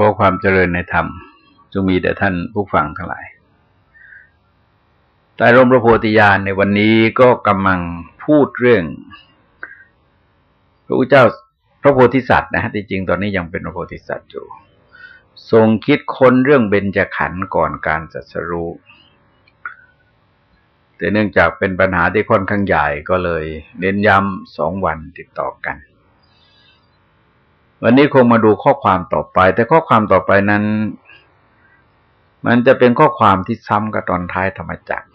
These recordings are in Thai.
ขอความเจริญในธรรมจงมีแต่ท่านผู้ฟังทั้งหลายใต้ร่มพระโพธิญาณในวันนี้ก็กำลังพูดเรื่อง พระพุทธเจ้าพระโพธิสัตว์นะฮะที่จริงตอนนี้ยังเป็นพระโพธิสัตว์อยู่ ทรงคิดค้นเรื่องเบญจขันธ์ก่อนการจัดสรู้แต่เนื่องจากเป็นปัญหาที่ค่อนข้างใหญ่ก็เลยเน้นย้ำสองวันติดต่อกัน วันนี้คงมาดูข้อความต่อไป แต่ข้อความต่อไปนั้น มันจะเป็นข้อความที่ซ้ำกับตอนท้ายธรรมจักร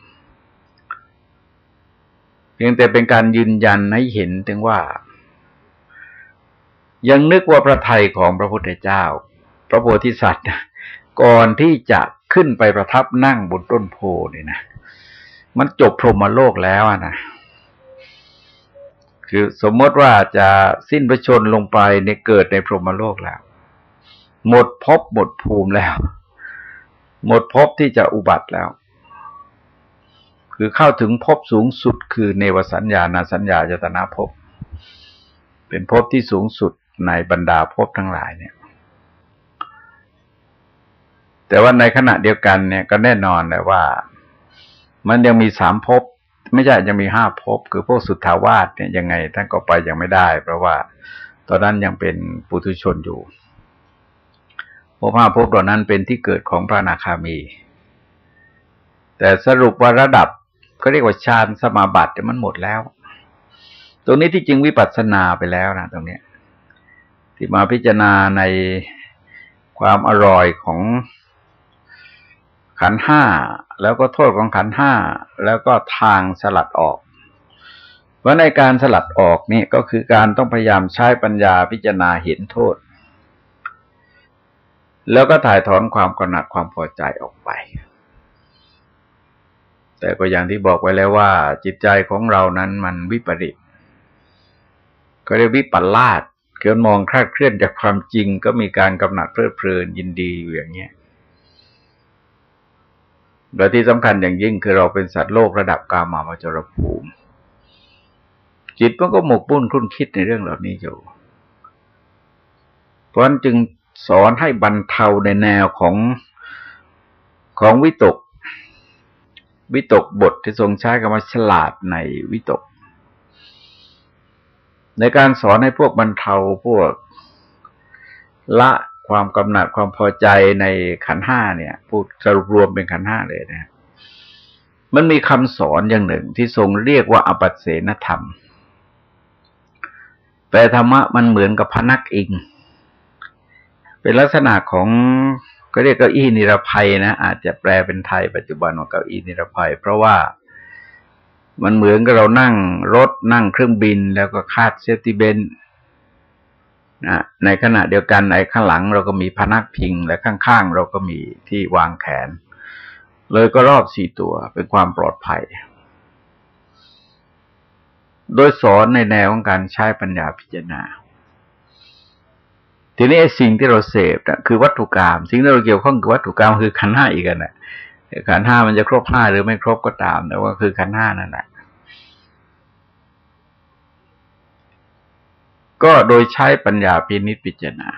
เพียงแต่เป็นการยืนยันให้เห็นถึงว่า ยังนึกว่าพระไทยของพระพุทธเจ้า พระโพธิสัตว์ก่อนที่จะขึ้นไปประทับนั่งบนต้นโพนี่นะมันจบพรหมโลกแล้วนะ คือสมมติว่าจะสิ้นพระชนลงไปในเกิดในพรหมโลกแล้ว หมดภพหมดภูมิแล้ว หมดภพที่จะอุบัติแล้ว คือเข้าถึงภพสูงสุดคือเนวสัญญาณสัญญาจตนาภพเป็นภพที่สูงสุดในบรรดาภพทั้งหลายเนี่ย แต่ว่าในขณะเดียวกันเนี่ยก็แน่นอนเลยว่า มันยังมีสามภพ ไม่ใช่ยังมีห้าภพคือพวกสุทธาวาสเนี่ยยังไงท่านก็ไปยังไม่ได้ เพราะว่าตอนนั้นยังเป็นปุถุชนอยู่ภพห้าภพเหล่านั้นเป็นที่เกิดของพระนาคามี แต่สรุปว่าระดับก็เรียกว่าฌานสมาบัติมันหมดแล้ว ตรงนี้ที่จริงวิปัสสนาไปแล้วนะตรงนี้ที่มาพิจารณาในความอร่อยของขันห้า แล้วก็โทษของขันห้าแล้วก็ทางสลัดออกว่าในการสลัดออกนี่ก็คือการต้องพยายามใช้ปัญญาพิจารณาเห็นโทษ แล้วก็ถ่ายถอนความกหนัดความพอใจออกไป แต่ก็อย่างที่บอกไว้แล้วว่า จิตใจของเรานั้นมันวิปริตก็เรียกวิปลาสเกินมองคลาดเคลื่อนจากความจริงก็มีการกำหนัดเพลิดเพลินยินดีอยู่อย่างเงี้ย โดยที่สำคัญอย่างยิ่งคือเราเป็นสัตว์โลกระดับกามามจรภูมิ จิตมันก็หมกบุ่นคุ้นคิดในเรื่องเหล่านี้อยู่ เพราะนั้นจึงสอนให้บรรเทาในแนวของของวิตก วิตกบทที่ทรงใช้คำว่าฉลาดในวิตก ในการสอนให้พวกบรรเทาพวกละ ความกำหนัดความพอใจในขันห้าเนี่ย พูดสรุปรวมเป็นขันห้าเลยนะ มันมีคำสอนอย่างหนึ่งที่ทรงเรียกว่าอปัสเสนธรรมแปลธรรมะมันเหมือนกับพนักอิง เป็นลักษณะของก็เรียกเก้าอี้นิรภัยนะ อาจจะแปลเป็นไทยปัจจุบันว่าเก้าอี้นิรภัย เพราะว่ามันเหมือนกับเรานั่งรถนั่งเครื่องบินแล้วก็คาด safety belt นะในขณะเดียวกันในข้างหลังเราก็มีพนักพิงและข้างๆ เราก็มีที่วางแขน เลยก็รอบสี่ตัวเป็นความปลอดภัย โดยสอนในแนวของการใช้ปัญญาพิจารณา ทีนี้สิ่งที่เราเสพนะคือวัตถุกรรมสิ่งที่เราเกี่ยวข้องกับวัตถุกรรมคือขันห้าอีกกันนะขันห้ามันจะครบห้าหรือไม่ครบก็ตาม แต่ว่าคือขันห้านั่นแหละ ก็โดยใช้ปัญญาพินิจพิจารณา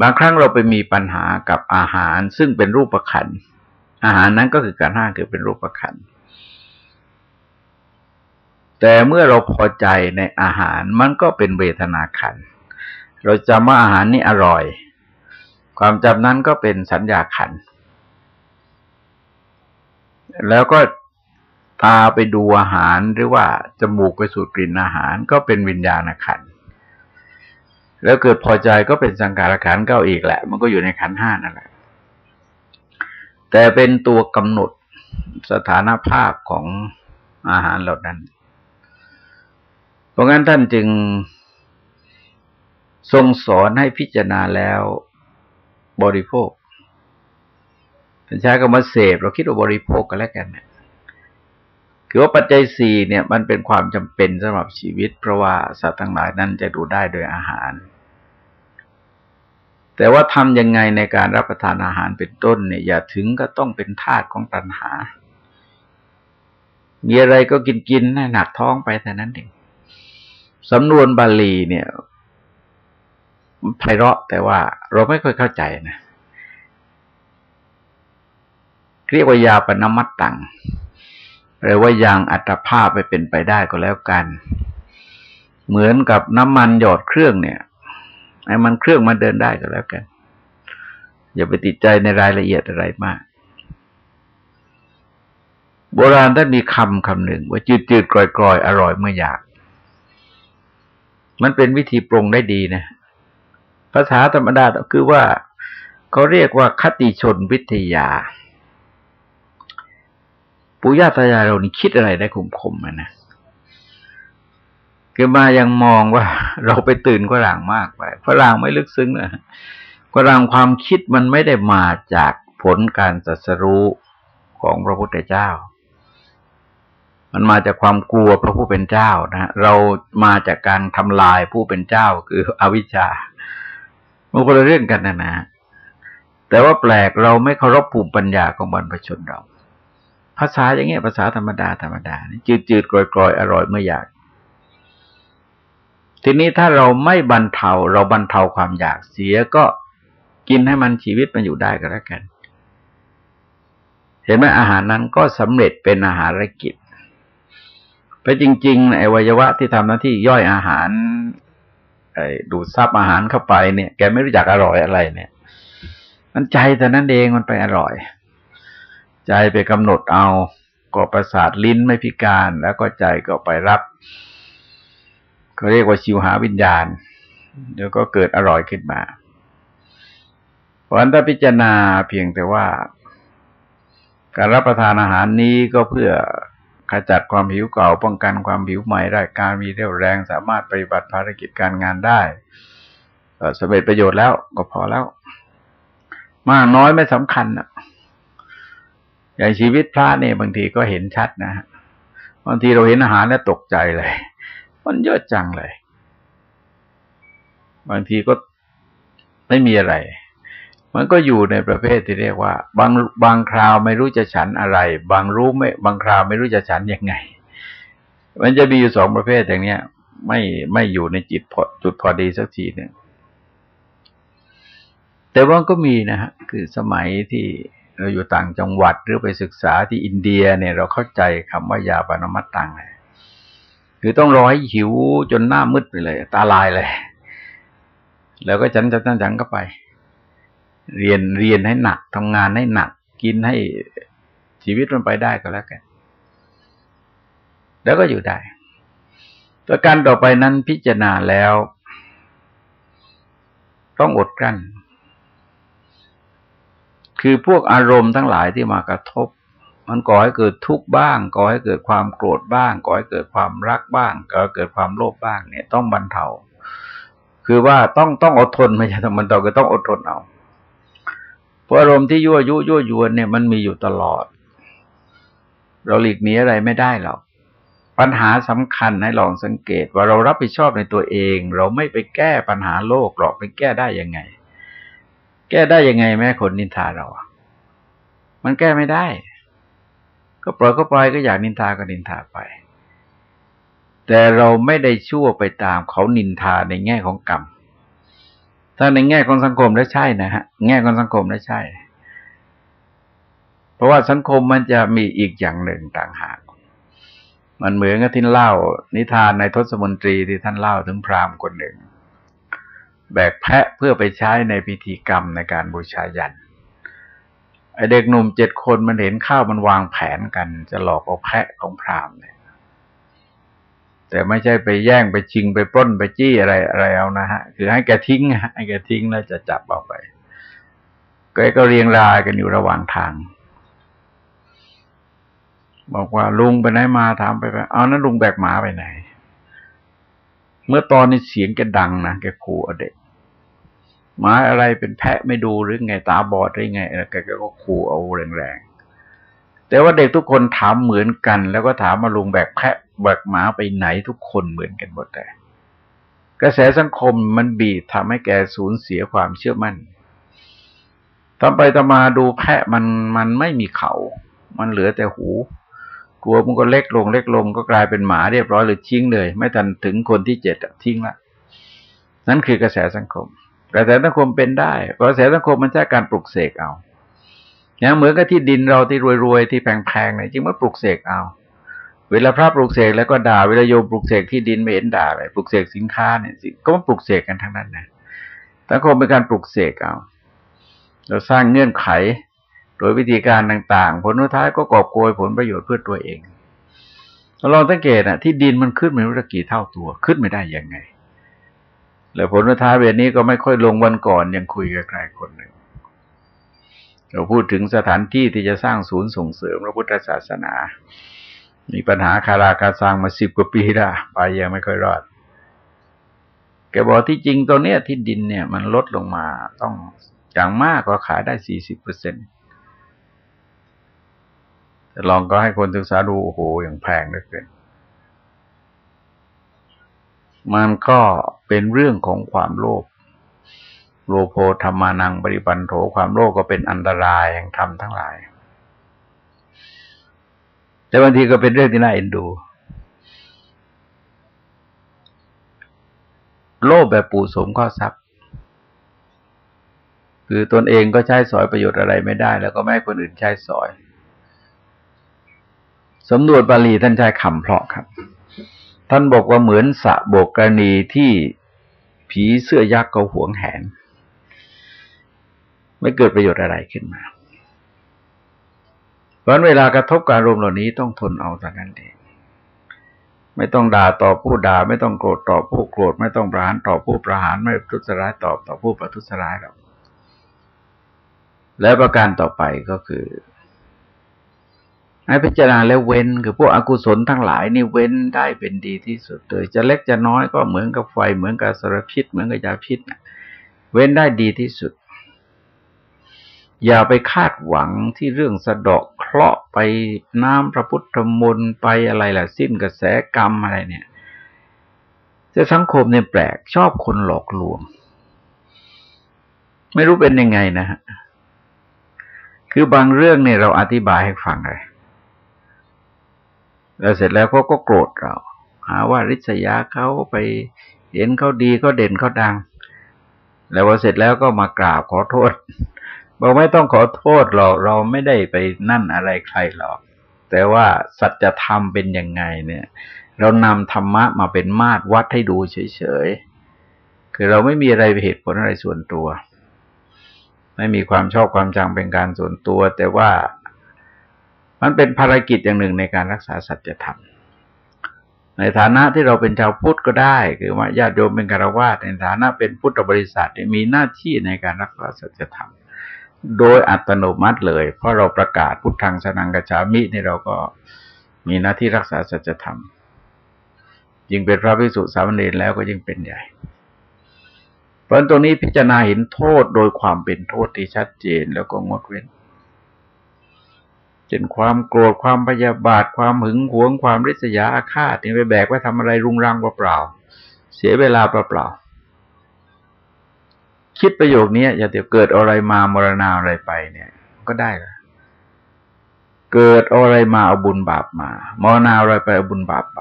บางครั้งเราไปมีปัญหากับอาหารซึ่งเป็นรูปประคันอาหารนั้นก็คือการห้าคือเป็นรูปประคันแต่เมื่อเราพอใจในอาหารมันก็เป็นเวทนาขัน เราจำว่าอาหารนี้อร่อย ความจำนั้นก็เป็นสัญญาขัน แล้วก็ ตาไปดูอาหารหรือว่าจมูกไปสูดกลิ่นอาหารก็เป็นวิญญาณขันแล้วเกิดพอใจก็เป็นสังขารขันเก้าอีกแหละ มันก็อยู่ในขันห้านั่นแหละ แต่เป็นตัวกำหนดสถานภาพของอาหารเหล่านั้น เพราะงั้นท่านจึงทรงสอนให้พิจารณาแล้วบริโภคท่านใช้คำว่าเสพเราคิดว่าบริโภคกันแล้วกันเนี่ย คือว่าปัจจัยสี่เนี่ยมันเป็นความจำเป็นสำหรับชีวิต เพราะว่าสัตว์ทั้งหลายนั้นจะดูได้โดยอาหาร แต่ว่าทำยังไงในการรับประทานอาหารเป็นต้นเนี่ยอย่าถึงก็ต้องเป็นทาสของตัณหา มีอะไรก็กินกินให้หนักท้องไปแต่นั้นเองสำนวนบาลีเนี่ยไพเราะแต่ว่าเราไม่ค่อยเข้าใจนะเรียกว่ายาปนมัตตัง หรือว่ายังอัตภาพไปเป็นไปได้ก็แล้วกัน เหมือนกับน้ำมันหยอดเครื่องเนี่ยไอ้มันเครื่องมันเดินได้ก็แล้วกัน อย่าไปติดใจในรายละเอียดอะไรมาก โบราณท่านมีคำคำหนึ่ง ว่าจืดจืดกรอยกรอยอร่อยเมื่ออยาก มันเป็นวิธีปรุงได้ดีนะ ภาษาธรรมดาคือว่าเขาเรียกว่าคติชนวิทยา ปู่ย่าตายายเรานี่คิดอะไรได้คมคมนะคือมายังมองว่า เราไปตื่นฝรั่งมากไปฝรั่งไม่ลึกซึ้งนะฝรั่งความคิดมันไม่ได้มาจากผลการสัสรู้ของพระพุทธเจ้า มันมาจากความกลัวพระผู้เป็นเจ้านะเรามาจากการทำลายผู้เป็นเจ้าคืออวิชชามันคนละเรื่องกันนะนะแต่ว่าแปลกเราไม่เคารพภูมิปัญญาของบรรพชนเรา ภาษาอย่างเงี้ยภาษาธรรมดาธรรมดาจืดจืดกรอยกรอยอร่อยเมื่ออยาก ทีนี้ถ้าเราไม่บรรเทา เราบรรเทาความอยากเสียก็กินให้มันชีวิตมันอยู่ได้ก็แล้วกัน เห็นไหมอาหารนั้นก็สำเร็จเป็นอาหารกิจไปจริงๆไอวัยวะที่ทำหน้าที่ย่อยอาหารไอ้ดูดซับอาหารเข้าไปเนี่ย แกไม่รู้จักอร่อยอะไรเนี่ย มันใจแต่นั้นเองมันไปอร่อย ใจไปกำหนดเอาก็ประสาทลิ้นไม่พิการ แล้วก็ใจก็ไปรับเขาเรียกว่าชิวหาวิญญาณเดี๋ยวก็เกิดอร่อยขึ้นมา เพราะฉะนั้นถ้าพิจารณาเพียงแต่ว่า การรับประทานอาหารนี้ก็เพื่อขจัดความหิวเก่า ป้องกันความหิวใหม่ได้การมีเรี่ยวแรงสามารถปฏิบัติภารกิจการงานได้สำเร็จประโยชน์แล้วก็พอแล้ว มากน้อยไม่สำคัญอะ อย่างชีวิตพระเนี่ยบางทีก็เห็นชัดนะบางทีเราเห็นอาหารแล้วตกใจเลย มันเยอะจังเลย บางทีก็ไม่มีอะไร มันก็อยู่ในประเภทที่เรียกว่า บางบางคราวไม่รู้จะฉันอะไร บางรู้ไม่ บางคราวไม่รู้จะฉันยังไง มันจะมีอยู่สองประเภทอย่างเนี้ย ไม่ไม่อยู่ในจิตพอจุดพอดีสักทีหนึ่งแต่ว่าก็มีนะฮะคือสมัยที่ เราอยู่ต่างจังหวัดหรือไปศึกษาที่อินเดียเนี่ยเราเข้าใจคำว่ายาปนมัตตังเลยคือต้องรอให้หิวจนหน้ามืดไปเลย ตาลายเลย แล้วก็ฉันจะตั้งฉันก็ไป เรียนเรียนให้หนักทำงานให้หนัก กินให้ชีวิตมันไปได้ก็แล้วกัน แล้วก็อยู่ได้ประการต่อไปนั้นพิจารณาแล้ว ต้องอดกลั้น คือพวกอารมณ์ทั้งหลายที่มากระทบ มันก่อให้เกิดทุกข์บ้าง ก่อให้เกิดความโกรธบ้าง ก่อให้เกิดความรักบ้าง ก่อให้เกิดความโลภบ้าง เนี่ย ต้องบรรเทา คือว่าต้องต้องอดทนไม่ใช่ต้องบรรเทาก็ต้องอดทนเอาเพราะอารมณ์ที่ยั่วยุยั่วยวนเนี่ยมันมีอยู่ตลอด เราหลีกหนีอะไรไม่ได้หรอกปัญหาสำคัญให้ลองสังเกตว่าเรารับผิดชอบในตัวเอง เราไม่ไปแก้ปัญหาโลกหรอกไปแก้ได้ยังไง แก้ได้ยังไงแม้คนนินทาเรามันแก้ไม่ได้ ก็ปล่อยก็ปล่อยก็อยากนินทาก็นินทาไป แต่เราไม่ได้ชั่วไปตามเขานินทาในแง่ของกรรมถ้าในแง่ของสังคมแล้วใช่นะฮะแง่ของสังคมแล้วใช่ เพราะว่าสังคมมันจะมีอีกอย่างหนึ่งต่างหาก มันเหมือนกับที่เล่า นิทานในทศมนตรีที่ท่านเล่าถึงพราหมณ์คนหนึ่ง แบกแพะเพื่อไปใช้ในพิธีกรรมในการบูชายันไอเด็กหนุ่มเจ็ดคนมันเห็นข้าวมันวางแผนกัน จะหลอกเอาแพะของพราหมณ์เนี่ยแต่ไม่ใช่ไปแย่งไปชิงไปปล้นไปจี้อะไรอะไรเอานะฮะ คือให้แกทิ้งให้แกทิ้งแล้วจะจับเอาไปแกก็เรียงรายกันอยู่ระหว่างทาง บอกว่าลุงไปไหนมาถามไปไปเอานั้นลุงแบกหมาไปไหน เมื่อตอนนี้เสียงแกดังนะแกขู่เด็ก หมาอะไรเป็นแพะไม่ดูหรือไงตาบอดหรือไงแกก็ขู่เอาแรงๆแต่ว่าเด็กทุกคนถามเหมือนกัน แล้วก็ถามมาลุงแบกแพะแบกหมาไปไหนทุกคนเหมือนกันหมดแต่กระแสสังคมมันบีบทำให้แกสูญเสียความเชื่อมั่นตอนไปตมาดูแพะมันมันไม่มีเขา มันเหลือแต่หูตัวมันก็เล็กลงเล็กลงก็กลายเป็นหมาเรียบร้อยเลยทิ้งเลย ไม่ทันถึงคนที่เจ็ดทิ้งละนั่นคือกระแสสังคม กระแสสังคมเป็นได้กระแสสังคมมันใช้การปลุกเสกเอาอย่างเหมือนกับที่ดินเราที่รวยๆที่แพงๆเนี่ยจริงมันปลุกเสกเอา เวลาพระปลุกเสกแล้วก็ด่าเวลาโยมปลุกเสกที่ดินไม่เห็นด่าเลยปลุกเสกสินค้าเนี่ยก็มันปลุกเสกกันทั้งนั้นนะสังคมเป็นการปลุกเสกเอา เราสร้างเงื่อนไข โดยวิธีการต่างๆ ผลท้ายก็กอบโกยผลประโยชน์เพื่อตัวเองเราลองสังเกตอะที่ดินมันขึ้นไม่รู้กี่เท่าตัวขึ้นไม่ได้ยังไง แล้วผลท้ายเวลนี้ก็ไม่ค่อยลงวันก่อนยังคุยกับใครคนหนึ่ง เราพูดถึงสถานที่ที่จะสร้างศูนย์ส่งเสริมพระพุทธศาสนา มีปัญหาคาราคาซังมาสิบกว่าปีแล้วไปยังไม่ค่อยรอด แกบอกที่จริงตัวเนี้ยที่ดินเนี่ยมันลดลงมาต้องอย่างมากก็ขายได้สี่สิบเปอร์เซ็นต์แต่ลองก็ให้คนศึกษาดูโอ้โหอย่างแพงเหลือเกิน มันก็เป็นเรื่องของความโลภโลโภธรรมานังปริปันโถความโลภก็เป็นอันตรายแห่งธรรมทั้งหลาย แต่บางทีก็เป็นเรื่องที่น่าเอ็นดู โลภแบบปู่สมข้อทรัพย์ คือตนเองก็ใช้สอยประโยชน์อะไรไม่ได้ แล้วก็ไม่ให้คนอื่นใช้สอยสำนวนบาลีท่านใช้คำเพราะครับ ท่านบอกว่าเหมือนสะโบกกรณีที่ผีเสื้อยักษ์เขาหวงแหน ไม่เกิดประโยชน์อะไรขึ้นมา เพราะเวลากระทบการรวมเหล่านี้ต้องทนเอาแต่นั้นเองไม่ต้องด่าต่อผู้ด่า ไม่ต้องโกรธต่อผู้โกรธ ไม่ต้องประหารต่อผู้ประหารไม่ทุษร้ายตอบต่อผู้ประทุษร้ายหรอกและประการต่อไปก็คือ ให้พิจารณาแล้วเว้นคือพวกอกุศลทั้งหลายนี่เว้นได้เป็นดีที่สุดเลยจะเล็กจะน้อยก็เหมือนกับไฟเหมือนกับสารพิษ เหมือนกับยาพิษเว้นได้ดีที่สุด อย่าไปคาดหวังที่เรื่องสะดอกเคราะห์ไปน้ำพระพุทธมนต์ไปอะไรล่ะสิ้นกระแสกรรมอะไรเนี่ยจะสังคมเนี่ยแปลกชอบคนหลอกลวง ไม่รู้เป็นยังไงนะฮะคือบางเรื่องเนี่ยเราอธิบายให้ฟังเลย แล้วเสร็จแล้วเขาก็โกรธเรา หาว่าริษยาเขาไปเห็นเขาดีเขาเด่นเขาดัง แล้วพอเสร็จแล้วก็มากราบขอโทษบอกไม่ต้องขอโทษหรอกเราไม่ได้ไปนั่นอะไรใครหรอก แต่ว่าสัจธรรมเป็นยังไงเนี่ย เรานำธรรมะมาเป็นมาตรวัดให้ดูเฉยๆคือเราไม่มีอะไรเหตุผลอะไรส่วนตัว ไม่มีความชอบความจังเป็นการส่วนตัว แต่ว่า มันเป็นภารกิจอย่างหนึ่งในการรักษาสัจธรรม ในฐานะที่เราเป็นชาวพุทธก็ได้ คือว่าญาติโยมเป็นคารวะในฐานะเป็นพุทธบริษัทมีหน้าที่ในการรักษาสัจธรรม โดยอัตโนมัติเลย เพราะเราประกาศพุทธังสนังกชามินี่เราก็มีหน้าที่รักษาสัจธรรมยิ่งเป็นพระภิกษุสามเณรแล้วก็ยิ่งเป็นใหญ่ เพราะตรงนี้พิจารณาเห็นโทษโดยความเป็นโทษที่ชัดเจนแล้วก็งดเว้น ช่นความโกรธความพยาบาท ความหึงหวงความริษยาอาฆาตนี่ไปแบกไว้ทำอะไรรุงรังเปล่าๆเสียเวลาเปล่าๆคิดประโยคนี้อย่าเดี๋ยวเกิดอะไรมามรณาอะไรไปเนี่ย ก็ได้ละเกิดอะไรมาเอาบุญบาปมามรณาอะไรไปเอาบุญบาปไป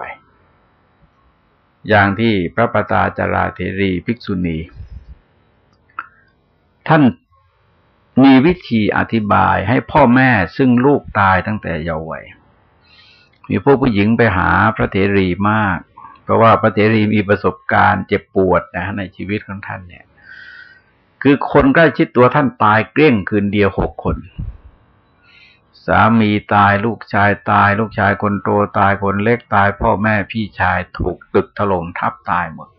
อย่างที่พระปตาจาราเทรีภิกษุณี ท่าน มีวิธีอธิบายให้พ่อแม่ซึ่งลูกตายตั้งแต่เยาว์วัยมีพวกผู้หญิงไปหาพระเถรีมาก เพราะว่าพระเถรีมีประสบการณ์เจ็บปวดนะในชีวิตของท่านเนี่ย คือคนใกล้ชิดตัวท่านตายเกลี้ยงคืนเดียวหกคน สามีตายลูกชายตาย ลูกชายคนโตตายคนเล็กตาย พ่อแม่พี่ชายถูกตึกถล่มทับตายหมด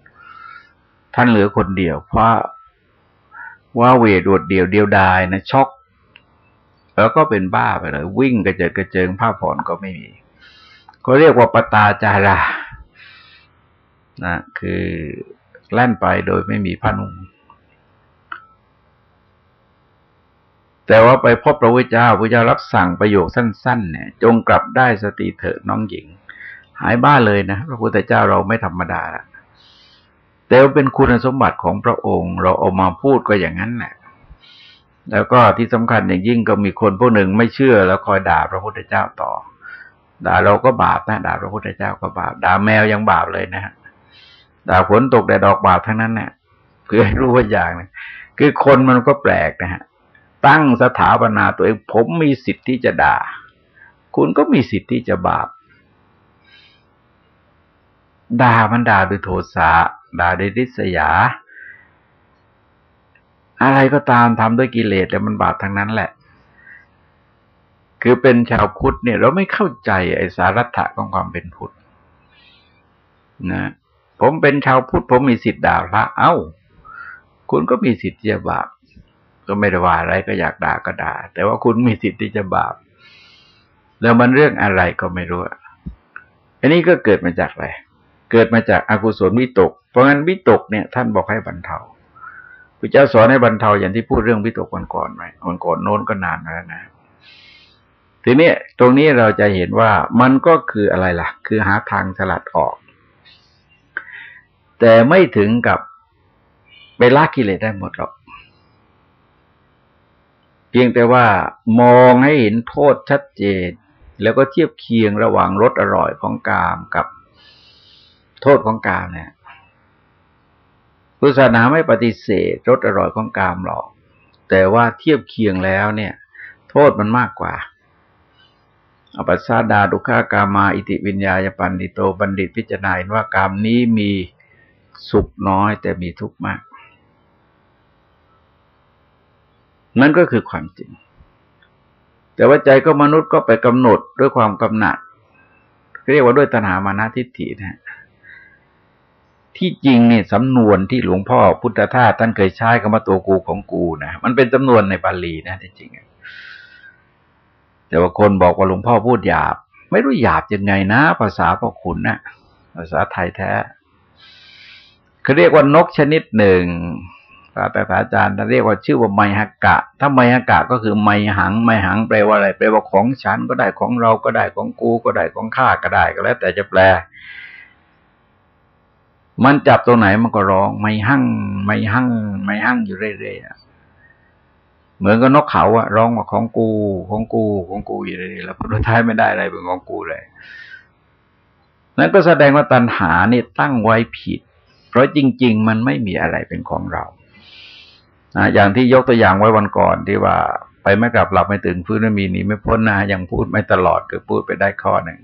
ท่านเหลือคนเดียวเพราะ ว่าเวดวดเดียวเดียวดายนะช็อก แล้วก็เป็นบ้าไปเลย วิ่งกระเจิดกระเจิงผ้าผ่อนก็ไม่มีก็เรียกว่าปตาจารานะคือแล่นไปโดยไม่มีผ้านุ่งแต่ว่าไปพบพระพุทธเจ้าพระเจ้ารับสั่งประโยคสั้น ๆ เนี่ย จงกลับได้สติเถิดน้องหญิง หายบ้าเลยนะพระพุทธเจ้าเราไม่ธรรมดาละ แต่ว่าเป็นคุณสมบัติของพระองค์ เราเอามาพูดก็อย่างนั้นแหละแล้วก็ที่สำคัญอย่างยิ่งก็มีคนพวกหนึ่งไม่เชื่อแล้วคอยด่าพระพุทธเจ้าต่อ ด่าเราก็บาปนะด่าพระพุทธเจ้าก็บาป ด่าแมวยังบาปเลยนะฮะด่าฝนตกแต่ดอกบาปทั้งนั้นเนี่ยคือให้รู้ว่าอย่างนึงคือคนมันก็แปลกนะฮะตั้งสถาปนาตัวเองผมมีสิทธิ์ที่จะด่า คุณก็มีสิทธิ์ที่จะบาป ด่ามันด่าด้วยโทสะด่าด้วยริษยา อะไรก็ตามทำด้วยกิเลสแต่มันบาปทั้งนั้นแหละ คือเป็นชาวพุทธเนี่ย เราไม่เข้าใจไอ้สารัตะของความเป็นพุทธนะผมเป็นชาวพุทธผมมีสิทธิ์ด่าพระเอา้า คุณก็มีสิทธิ์จะบาป ก็ไม่ได้ว่าอะไรก็อยากด่าก็ด่า แต่ว่าคุณมีสิทธิ์ที่จะบาป แล้วมันเรื่องอะไรก็ไม่รู้อันนี้ก็เกิดมาจากอะไร เกิดมาจากอากุศลวิตก เพราะงั้นวิตกเนี่ยท่านบอกให้บรรเทาพระเจ้าสอนให้บรรเทาอย่างที่พูดเรื่องวิตกวันก่อนไหมวันก่อนโน้นก็นานแล้วนะทีนี้ตรงนี้เราจะเห็นว่ามันก็คืออะไรล่ะ คือหาทางสลัดออก แต่ไม่ถึงกับไปละกิเลสได้หมดหรอกเพียงแต่ว่ามองให้เห็นโทษชัดเจน แล้วก็เทียบเคียงระหว่างรสอร่อยของกามกับ โทษของกามเนี่ยพุทธศาสนาไม่ปฏิเสธรสอร่อยของกามหรอก แต่ว่าเทียบเคียงแล้วเนี่ย โทษมันมากกว่าอปัสสาดาดุขากามาอิติวิญญาญปันติโตบัณฑิตพิจารณาว่ากามนี้มีสุขน้อยแต่มีทุกข์มาก นั่นก็คือความจริง แต่ว่าใจก็มนุษย์ก็ไปกำหนดด้วยความกำหนัดเรียกว่าด้วยตัณหามานะทิฏฐินะ ที่จริงเนี่ยสำนวนที่หลวงพ่อพุทธทาสท่านเคยใช้คำว่าตัวกูของกูนะมันเป็นจำนวนในบาลีนะที่จริงแต่ว่าคนบอกว่าหลวงพ่อพูดหยาบ ไม่รู้หยาบยังไงนะ ภาษาพ่อขุนนะภาษาไทยแท้เขาเรียกว่านกชนิดหนึ่งพระแต่อาจารย์ท่านเรียกว่าชื่อว่าไมฮกกะ ถ้าไมฮักกะก็คือไมหัง ไมหังแปลว่าอะไร แปลว่าของฉันก็ได้ของเราก็ได้ของกูก็ได้ของข้าก็ได้ก็แล้ว แต่จะแปล มันจับตรงไหนมันก็ร้อง ไม่หั่ง ไม่หั่ง ไม่หั่งอยู่เรื่อยๆเหมือนกับนกเขาอะร้องว่าของกูของกูของกูอยู่เรื่อยๆแล้วผลท้ายไม่ได้อะไรเป็นของกูเลยนั่นก็แสดงว่าตัณหานี่ตั้งไว้ผิด เพราะจริง ๆ มันไม่มีอะไรเป็นของเรานะอย่างที่ยกตัวอย่างไว้วันก่อนที่ว่า ไปไม่กลับหลับไม่ตื่นฟื้นไม่มีหนีไม่พ้นนะยังพูดไม่ตลอดคือพูดไปได้ข้อหนึ่ง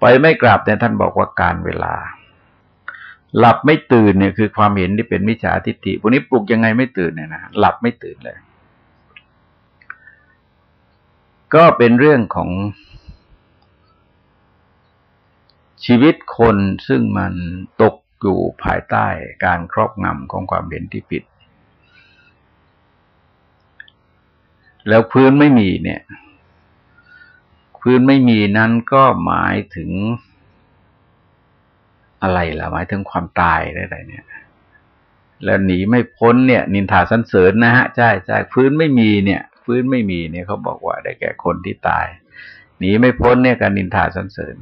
ไปไม่กลับเนี่ยท่านบอกว่าการเวลา หลับไม่ตื่นเนี่ยคือความเห็นที่เป็นมิจฉาทิฏฐิพวกนี้ปลุกยังไงไม่ตื่นเนี่ยนะหลับไม่ตื่นเลย ก็เป็นเรื่องของชีวิตคนซึ่งมันตกอยู่ภายใต้การครอบงำของความเห็นที่ผิด แล้วพื้นไม่มีเนี่ย พื้นไม่มีนั้นก็หมายถึง อะไรล่ะหมายถึงความตายอะไรเนี่ย แล้วหนีไม่พ้นเนี่ย นินทาสันเสริญนะฮะใช่ใช่ฟื้นไม่มีเนี่ย ฟื้นไม่มีเนี่ยเขาบอกว่าได้แก่คนที่ตาย หนีไม่พ้นเนี่ยการนินทาสันเสริญ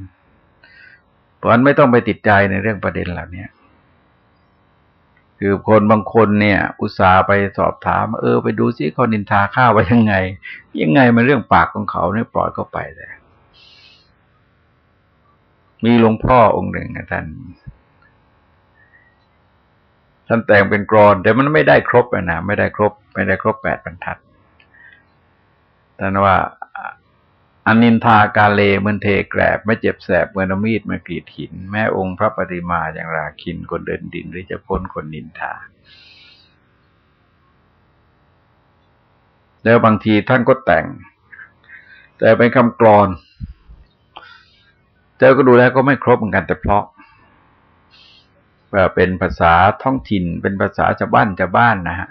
เพราะนั้นไม่ต้องไปติดใจในเรื่องประเด็นเหล่านี้คือคนบางคนเนี่ย อุตส่าห์ไปสอบถาม เออ ไปดูซิเขานินทาข้าวไว้ยังไง ยังไงมันเรื่องปากของเขาเนี่ยปล่อยเข้าไปเลย มีหลวงพ่อองค์หนึ่งท่านท่านแต่งเป็นกรอน แต่มันไม่ได้ครบนะไม่ได้ครบ ไม่ได้ครบแปดบรรทัดท่านว่าอนินทากาเลเมือนเทแกรบไม่เจ็บแสบเมือนมีดมากรีดหิน แม้องค์พระปฏิมาอย่างราคินคนเดินดินหรือจะพ้นคนนินทา แล้วบางทีท่านก็แต่ง แต่เป็นคำกรอน แต่ก็ดูแล้วก็ไม่ครบเหมือนกันแต่เพราะว่าเป็นภาษาท้องถิ่น เป็นภาษาชาวบ้านชาวบ้านนะฮะ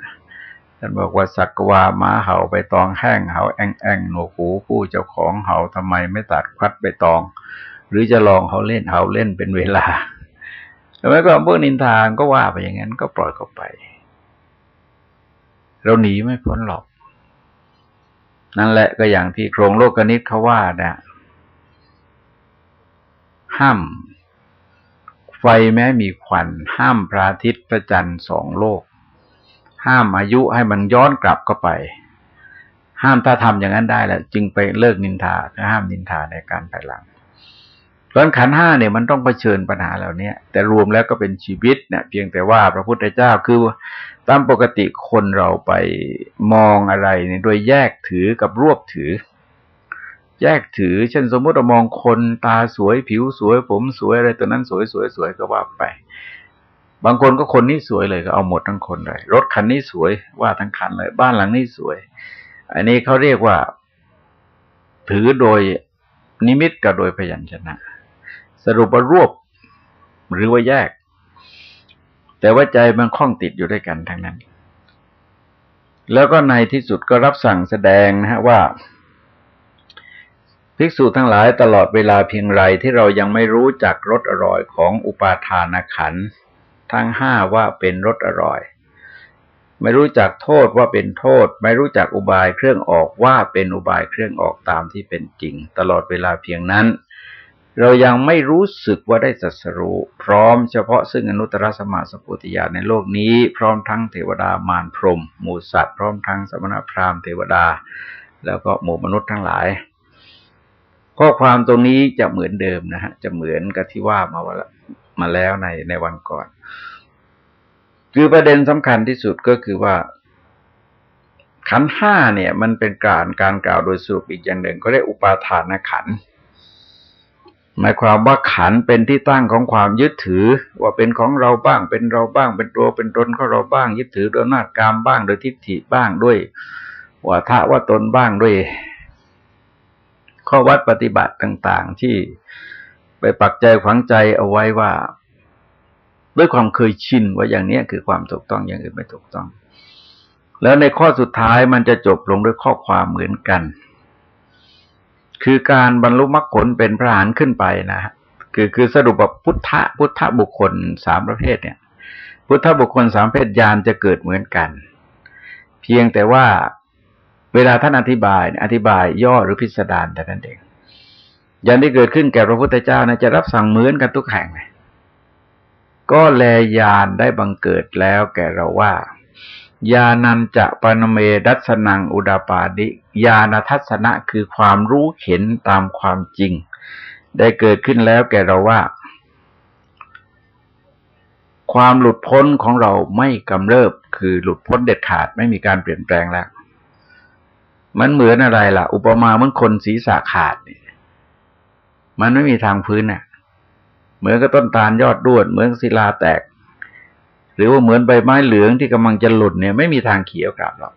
ท่านบอกว่าสักวาม้าเห่าไปตองแห้งเห่าแองแองหนวกหูผู้เจ้าของเห่าทำไมไม่ตัดควัดไปตอง หรือจะลองเขาเล่นเห่าเล่นเป็นเวลาแล้วก็พวกนินทานก็ว่าไปอย่างนั้นก็ปล่อยเขาไป เราหนีไม่พ้นหรอก นั่นแหละก็อย่างที่โครงโลกนิตเขาว่านะ ห้าม ไฟแม้มีควัน ห้ามพระอาทิตย์พระจันทร์สองโลก ห้ามอายุให้มันย้อนกลับเข้าไป ห้ามถ้าทำอย่างนั้นได้แล้วจึงไปเลิกนินทาห้ามนินทาในการภายหลังเพราะขันห้าเนี่ยมันต้องเผชิญปัญหาเหล่านี้แต่รวมแล้วก็เป็นชีวิตเนี่ยเพียงแต่ว่าพระพุทธเจ้าคือตามปกติคนเราไปมองอะไรเนี่ยโดยแยกถือกับรวบถือ แยกถือ เช่นสมมติเรามองคนตาสวยผิวสวย ผมสวยอะไรตัวนั้นสวยสวยสวยก็ว่าไป บางคนก็คนนี้สวยเลยก็เอาหมดทั้งคนเลยรถคันนี้สวยว่าทั้งคันเลย บ้านหลังนี้สวย อันนี้เขาเรียกว่า ถือโดยนิมิตกับโดยพยัญชนะ สรุปว่ารวบหรือว่าแยก แต่ว่าใจมันคล้องติดอยู่ด้วยกันทั้งนั้น แล้วก็ในที่สุดก็รับสั่งแสดงนะฮะว่า ภิกษุทั้งหลายตลอดเวลาเพียงไรที่เรายังไม่รู้จักรสอร่อยของอุปาทานขันทั้งห้าว่าเป็นรสอร่อย ไม่รู้จักโทษว่าเป็นโทษ ไม่รู้จักอุบายเครื่องออกว่าเป็นอุบายเครื่องออกตามที่เป็นจริง ตลอดเวลาเพียงนั้น เรายังไม่รู้สึกว่าได้สัสรู้พร้อมเฉพาะซึ่งอนุตตรสมาสปุติญาในโลกนี้ พร้อมทั้งเทวดามารพรหมหมูสัตว์พร้อมทั้งสมณพราหมณ์เทวดา แล้วก็หมู่มนุษย์ทั้งหลาย ข้อความตรงนี้จะเหมือนเดิมนะฮะจะเหมือนกับที่ว่ามาว่ามาแล้วในในวันก่อน คือประเด็นสำคัญที่สุดก็คือว่า ขันห้าเนี่ย มันเป็นการการกล่าวโดยสรุปอีกอย่างหนึ่งก็เรียกอุปาทานขัน หมายความว่าขันเป็นที่ตั้งของความยึดถือ ว่าเป็นของเราบ้าง เป็นเราบ้าง เป็นตัวเป็นตนของเราบ้าง ยึดถือโดยนากรรมบ้างโดยทิฏฐิบ้างด้วยว่าทะว่าตนบ้างด้วย ข้อวัดปฏิบัติต่างๆ ที่ไปปักใจฝังใจเอาไว้ว่า ด้วยความเคยชินว่าอย่างนี้คือความถูกต้องอย่างอื่นไม่ถูกต้อง แล้วในข้อสุดท้ายมันจะจบลงด้วยข้อความเหมือนกัน คือการบรรลุมรรคผลเป็นพระหานขึ้นไปนะฮะคือคือสรุปว่าพุทธะพุทธบุคคลสามประเภทเนี่ย พุทธบุคคลสามประเภทญาณจะเกิดเหมือนกัน เพียงแต่ว่า เวลาท่านอธิบายอธิบายย่อหรือพิสดารแต่นั้นเองญาณที่เกิดขึ้นแก่พระพุทธเจ้านะจะรับสั่งเหมือนกันทุกแห่งเลยก็แลญาณได้บังเกิดแล้วแก่เราว่า ยานันจะปนเมดัสนังอุดาปาดิญาณทัศนะคือความรู้เห็นตามความจริง ได้เกิดขึ้นแล้วแก่เราว่า ความหลุดพ้นของเราไม่กำเริบคือหลุดพ้นเด็ดขาดไม่มีการเปลี่ยนแปลงแล้ว มันเหมือนอะไรล่ะ อุปมาเหมือนคนศีรษะขาดเนี่ย มันไม่มีทางพื้นน่ะ เหมือนกับต้นตาลยอดด้วน เหมือนศิลาแตก หรือว่าเหมือนใบไม้เหลืองที่กำลังจะหลุดเนี่ย ไม่มีทางเขียวกลับหรอก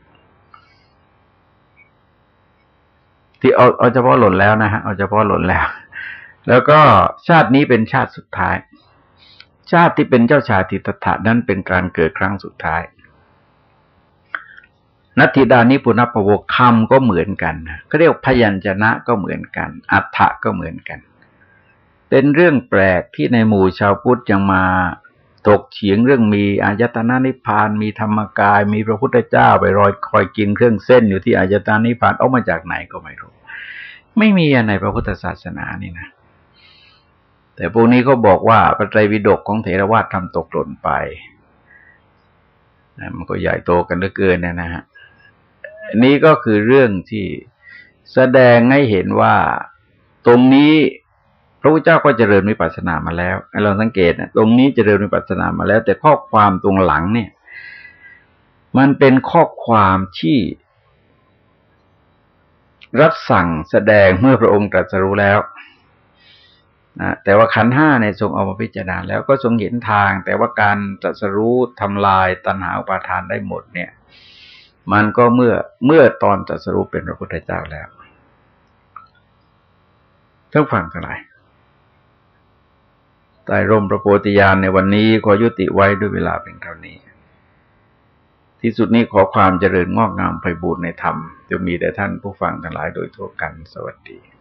ที่เอาเอาเฉพาะหล่นแล้วนะฮะเอาเฉพาะหล่นแล้ว แล้วก็ชาตินี้เป็นชาติสุดท้าย ชาติที่เป็นเจ้าชายติตถะนั้นเป็นการเกิดครั้งสุดท้าย นัตถิดานิปุณปโวคำก็เหมือนกันก็เรียกพยัญชนะก็เหมือนกัน อัฏฐะก็เหมือนกัน เป็นเรื่องแปลกที่ในหมู่ชาวพุทธยังมาถกเฉียงเรื่องมีอายตนะนิพพาน มีธรรมกาย มีพระพุทธเจ้าไปรอยคอยกินเครื่องเส้นอยู่ที่อายตนะนิพพานเอามาจากไหนก็ไม่รู้ ไม่มีในพระพุทธศาสนานี่นะ แต่พวกนี้เขาบอกว่าพระไตรปิฎกของเถรวาททำตกหล่นไปนะมันก็ใหญ่โตกันเหลือเกินนะนะ นี้ก็คือเรื่องที่แสดงให้เห็นว่าตรงนี้พระพุทธเจ้าก็เจริญวิปัสสนามาแล้วเราสังเกตนะตรงนี้เจริญวิปัสสนามาแล้ว แต่ข้อความตรงหลังเนี่ย มันเป็นข้อความที่รับสั่งแสดงเมื่อพระองค์ตรัสรู้แล้วนะแต่ว่าขันห้าในทรงเอามาพิจารณาแล้วก็ทรงเห็นทาง แต่ว่าการตรัสรู้ทำลายตัณหาอุปาทานได้หมดเนี่ย มันก็เมื่อเมื่อตอนตรัสรู้เป็นพระพุทธเจ้าแล้วท่านฟังทั้งหลายใต้ร่มพระโพธิญาณในวันนี้ขอยุติไว้ด้วยเวลาเป็นเท่านี้ ที่สุดนี้ขอความเจริญงอกงามไปบูรณนธรรมจะมีแต่ท่านผู้ฟังทั้งหลายโดยทั่วกันสวัสดี